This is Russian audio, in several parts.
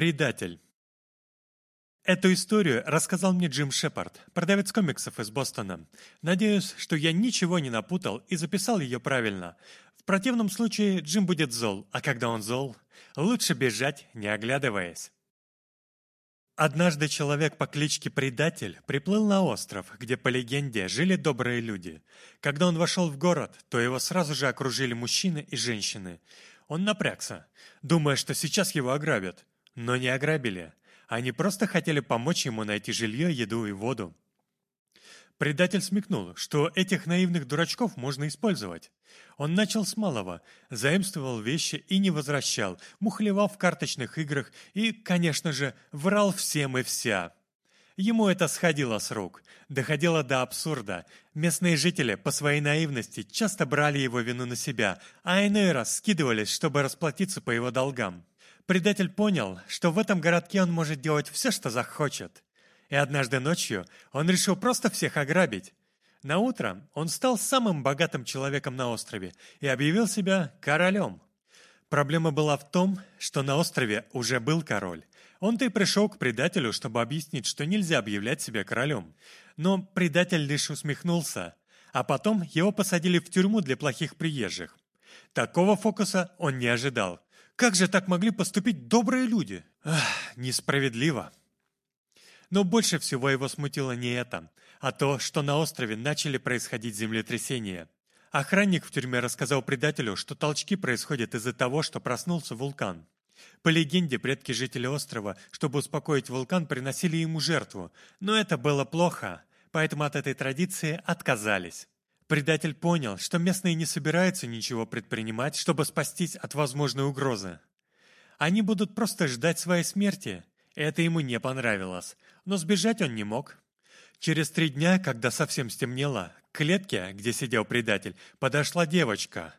Предатель. Эту историю рассказал мне Джим Шепард, продавец комиксов из Бостона. Надеюсь, что я ничего не напутал и записал ее правильно. В противном случае Джим будет зол, а когда он зол, лучше бежать, не оглядываясь. Однажды человек по кличке Предатель приплыл на остров, где, по легенде, жили добрые люди. Когда он вошел в город, то его сразу же окружили мужчины и женщины. Он напрягся, думая, что сейчас его ограбят. Но не ограбили. Они просто хотели помочь ему найти жилье, еду и воду. Предатель смекнул, что этих наивных дурачков можно использовать. Он начал с малого, заимствовал вещи и не возвращал, мухлевал в карточных играх и, конечно же, врал всем и вся. Ему это сходило с рук, доходило до абсурда. Местные жители по своей наивности часто брали его вину на себя, а иной раз скидывались, чтобы расплатиться по его долгам. Предатель понял, что в этом городке он может делать все, что захочет. И однажды ночью он решил просто всех ограбить. На утро он стал самым богатым человеком на острове и объявил себя королем. Проблема была в том, что на острове уже был король. Он-то и пришел к предателю, чтобы объяснить, что нельзя объявлять себя королем. Но предатель лишь усмехнулся, а потом его посадили в тюрьму для плохих приезжих. Такого фокуса он не ожидал. Как же так могли поступить добрые люди? Ах, несправедливо. Но больше всего его смутило не это, а то, что на острове начали происходить землетрясения. Охранник в тюрьме рассказал предателю, что толчки происходят из-за того, что проснулся вулкан. По легенде, предки жителей острова, чтобы успокоить вулкан, приносили ему жертву, но это было плохо, поэтому от этой традиции отказались. Предатель понял, что местные не собираются ничего предпринимать, чтобы спастись от возможной угрозы. Они будут просто ждать своей смерти. Это ему не понравилось, но сбежать он не мог. Через три дня, когда совсем стемнело, к клетке, где сидел предатель, подошла девочка.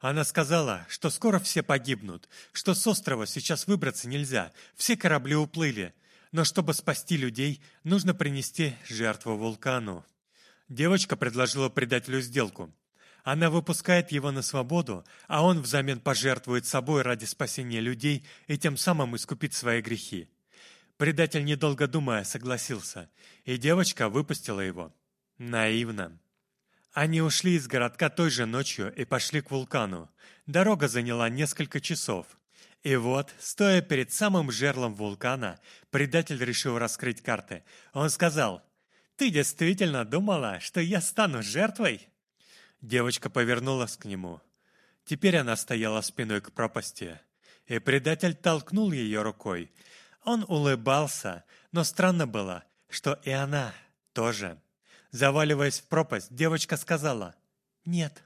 Она сказала, что скоро все погибнут, что с острова сейчас выбраться нельзя, все корабли уплыли, но чтобы спасти людей, нужно принести жертву вулкану. Девочка предложила предателю сделку. Она выпускает его на свободу, а он взамен пожертвует собой ради спасения людей и тем самым искупит свои грехи. Предатель, недолго думая, согласился, и девочка выпустила его. Наивно. Они ушли из городка той же ночью и пошли к вулкану. Дорога заняла несколько часов. И вот, стоя перед самым жерлом вулкана, предатель решил раскрыть карты. Он сказал ты действительно думала, что я стану жертвой?» Девочка повернулась к нему. Теперь она стояла спиной к пропасти, и предатель толкнул ее рукой. Он улыбался, но странно было, что и она тоже. Заваливаясь в пропасть, девочка сказала «Нет».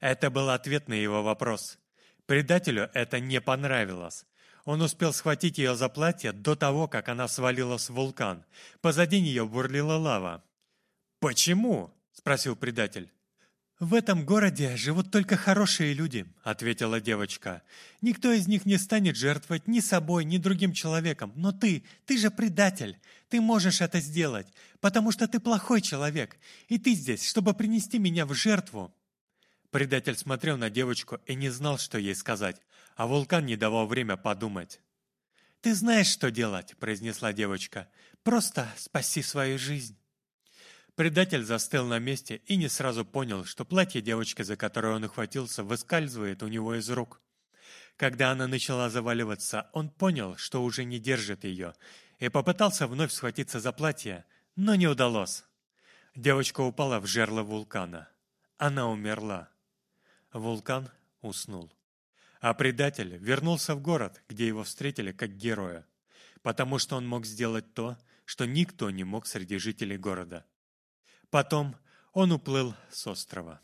Это был ответ на его вопрос. Предателю это не понравилось. Он успел схватить ее за платье до того, как она свалилась в вулкан. Позади нее бурлила лава. «Почему?» – спросил предатель. «В этом городе живут только хорошие люди», — ответила девочка. «Никто из них не станет жертвовать ни собой, ни другим человеком. Но ты, ты же предатель. Ты можешь это сделать, потому что ты плохой человек. И ты здесь, чтобы принести меня в жертву». Предатель смотрел на девочку и не знал, что ей сказать а вулкан не давал время подумать. «Ты знаешь, что делать», — произнесла девочка. «Просто спаси свою жизнь». Предатель застыл на месте и не сразу понял, что платье девочки, за которое он ухватился, выскальзывает у него из рук. Когда она начала заваливаться, он понял, что уже не держит ее, и попытался вновь схватиться за платье, но не удалось. Девочка упала в жерло вулкана. Она умерла. Вулкан уснул. А предатель вернулся в город, где его встретили как героя, потому что он мог сделать то, что никто не мог среди жителей города. Потом он уплыл с острова.